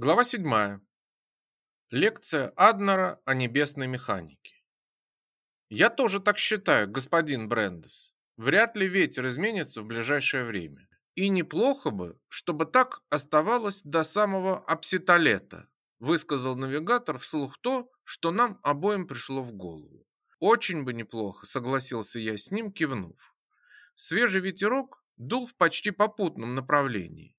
Глава 7. Лекция Аднера о небесной механике. Я тоже так считаю, господин Брендес. Вряд ли ветер изменится в ближайшее время. И неплохо бы, чтобы так оставалось до самого апситолета, высказал навигатор вслух то, что нам обоим пришло в голову. Очень бы неплохо, согласился я с ним, кивнув. Свежий ветерок дул в почти попутном направлении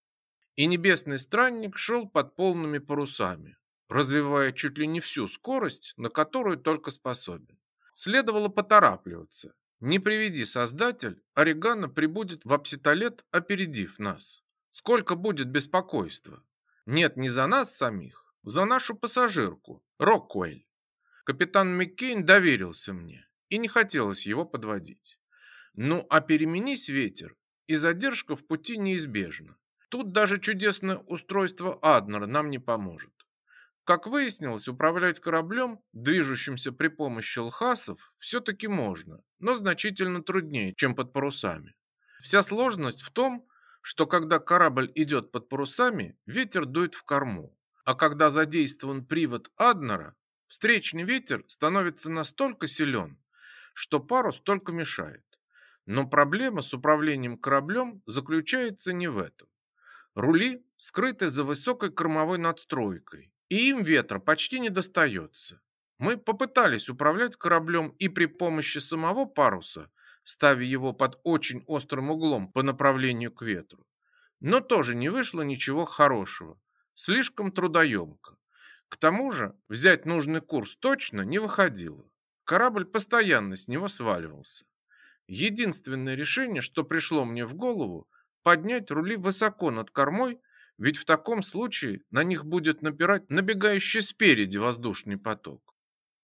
и небесный странник шел под полными парусами, развивая чуть ли не всю скорость, на которую только способен. Следовало поторапливаться. Не приведи создатель, Орегано прибудет в апситолет, опередив нас. Сколько будет беспокойства. Нет, не за нас самих, за нашу пассажирку, Роккуэль. Капитан Маккейн доверился мне, и не хотелось его подводить. Ну, а переменись ветер, и задержка в пути неизбежна. Тут даже чудесное устройство Аднера нам не поможет. Как выяснилось, управлять кораблем, движущимся при помощи лхасов, все-таки можно, но значительно труднее, чем под парусами. Вся сложность в том, что когда корабль идет под парусами, ветер дует в корму, а когда задействован привод Аднера, встречный ветер становится настолько силен, что парус только мешает. Но проблема с управлением кораблем заключается не в этом. Рули скрыты за высокой кормовой надстройкой, и им ветра почти не достается. Мы попытались управлять кораблем и при помощи самого паруса, ставя его под очень острым углом по направлению к ветру. Но тоже не вышло ничего хорошего. Слишком трудоемко. К тому же взять нужный курс точно не выходило. Корабль постоянно с него сваливался. Единственное решение, что пришло мне в голову, поднять рули высоко над кормой, ведь в таком случае на них будет напирать набегающий спереди воздушный поток.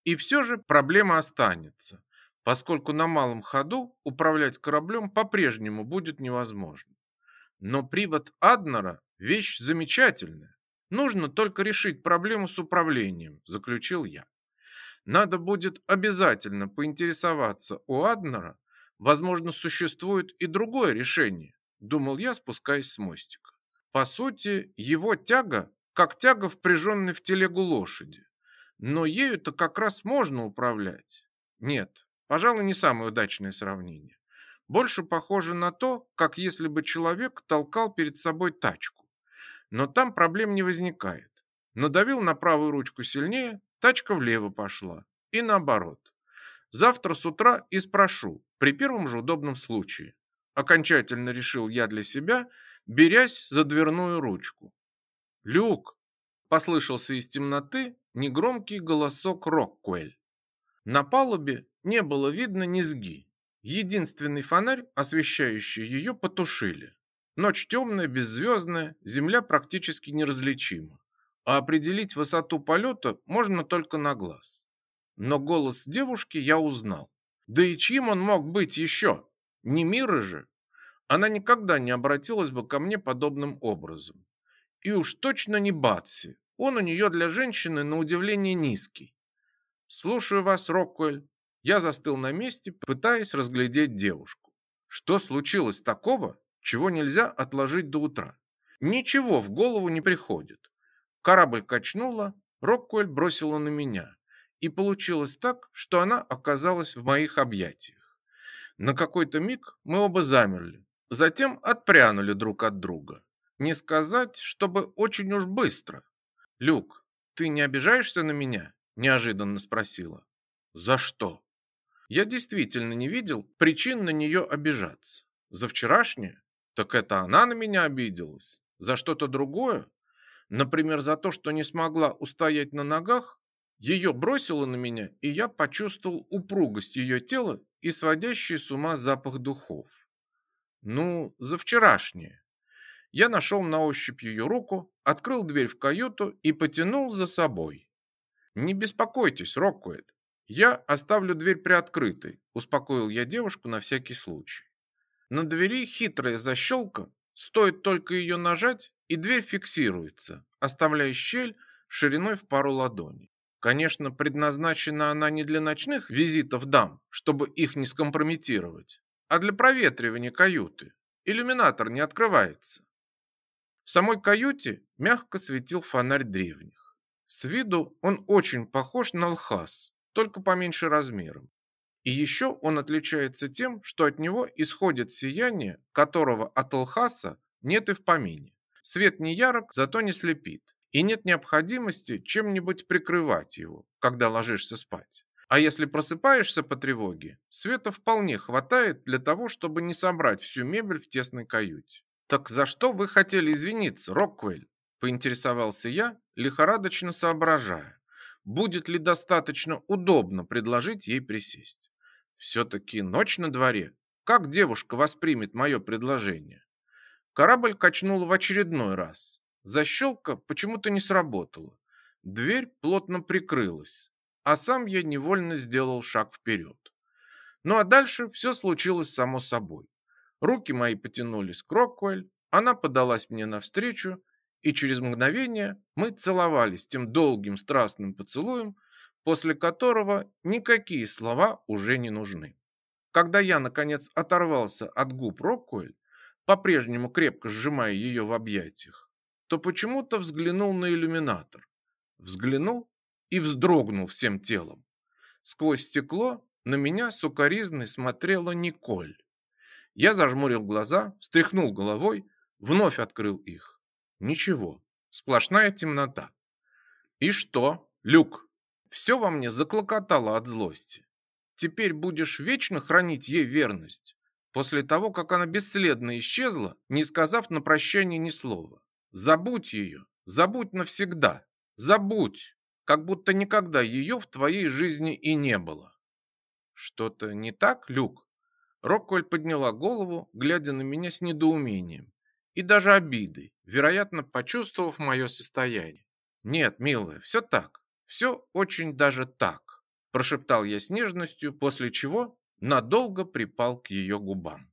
И все же проблема останется, поскольку на малом ходу управлять кораблем по-прежнему будет невозможно. Но привод Аднера – вещь замечательная. Нужно только решить проблему с управлением, заключил я. Надо будет обязательно поинтересоваться у Аднера, возможно, существует и другое решение, думал я, спускаясь с мостика. По сути, его тяга, как тяга впряженной в телегу лошади. Но ею-то как раз можно управлять. Нет, пожалуй, не самое удачное сравнение. Больше похоже на то, как если бы человек толкал перед собой тачку. Но там проблем не возникает. Надавил на правую ручку сильнее, тачка влево пошла. И наоборот. Завтра с утра и спрошу, при первом же удобном случае окончательно решил я для себя, берясь за дверную ручку. «Люк!» – послышался из темноты негромкий голосок Роккуэль. На палубе не было видно низги. Единственный фонарь, освещающий ее, потушили. Ночь темная, беззвездная, земля практически неразличима. А определить высоту полета можно только на глаз. Но голос девушки я узнал. Да и чьим он мог быть еще? Не Мира же. Она никогда не обратилась бы ко мне подобным образом. И уж точно не Батси. Он у нее для женщины на удивление низкий. Слушаю вас, Роккуэль. Я застыл на месте, пытаясь разглядеть девушку. Что случилось такого, чего нельзя отложить до утра? Ничего в голову не приходит. Корабль качнула, Роккуэль бросила на меня. И получилось так, что она оказалась в моих объятиях. На какой-то миг мы оба замерли, затем отпрянули друг от друга. Не сказать, чтобы очень уж быстро. «Люк, ты не обижаешься на меня?» – неожиданно спросила. «За что?» Я действительно не видел причин на нее обижаться. За вчерашнее? Так это она на меня обиделась. За что-то другое? Например, за то, что не смогла устоять на ногах? Ее бросило на меня, и я почувствовал упругость ее тела и сводящий с ума запах духов. Ну, за вчерашнее. Я нашел на ощупь ее руку, открыл дверь в каюту и потянул за собой. Не беспокойтесь, Роккуэль. Я оставлю дверь приоткрытой, успокоил я девушку на всякий случай. На двери хитрая защелка, стоит только ее нажать, и дверь фиксируется, оставляя щель шириной в пару ладоней. Конечно, предназначена она не для ночных визитов дам, чтобы их не скомпрометировать, а для проветривания каюты. Иллюминатор не открывается. В самой каюте мягко светил фонарь древних. С виду он очень похож на Лхас, только поменьше размером. И еще он отличается тем, что от него исходит сияние, которого от Лхаса нет и в помине. Свет не ярок, зато не слепит. И нет необходимости чем-нибудь прикрывать его, когда ложишься спать. А если просыпаешься по тревоге, света вполне хватает для того, чтобы не собрать всю мебель в тесной каюте. «Так за что вы хотели извиниться, Роквелл?» – поинтересовался я, лихорадочно соображая, будет ли достаточно удобно предложить ей присесть. Все-таки ночь на дворе. Как девушка воспримет мое предложение? Корабль качнул в очередной раз. Защелка почему-то не сработала. Дверь плотно прикрылась, а сам я невольно сделал шаг вперед. Ну а дальше все случилось само собой. Руки мои потянулись к Роквель, она подалась мне навстречу, и через мгновение мы целовались тем долгим страстным поцелуем, после которого никакие слова уже не нужны. Когда я, наконец, оторвался от губ Роккуэль, по-прежнему крепко сжимая ее в объятиях, то почему-то взглянул на иллюминатор. Взглянул и вздрогнул всем телом. Сквозь стекло на меня сукоризной смотрела Николь. Я зажмурил глаза, встряхнул головой, вновь открыл их. Ничего, сплошная темнота. И что, Люк? Все во мне заклокотало от злости. Теперь будешь вечно хранить ей верность, после того, как она бесследно исчезла, не сказав на прощание ни слова. Забудь ее, забудь навсегда, забудь, как будто никогда ее в твоей жизни и не было. Что-то не так, Люк? Рокколь подняла голову, глядя на меня с недоумением и даже обидой, вероятно, почувствовав мое состояние. Нет, милая, все так. Все очень даже так, прошептал я с нежностью, после чего надолго припал к ее губам.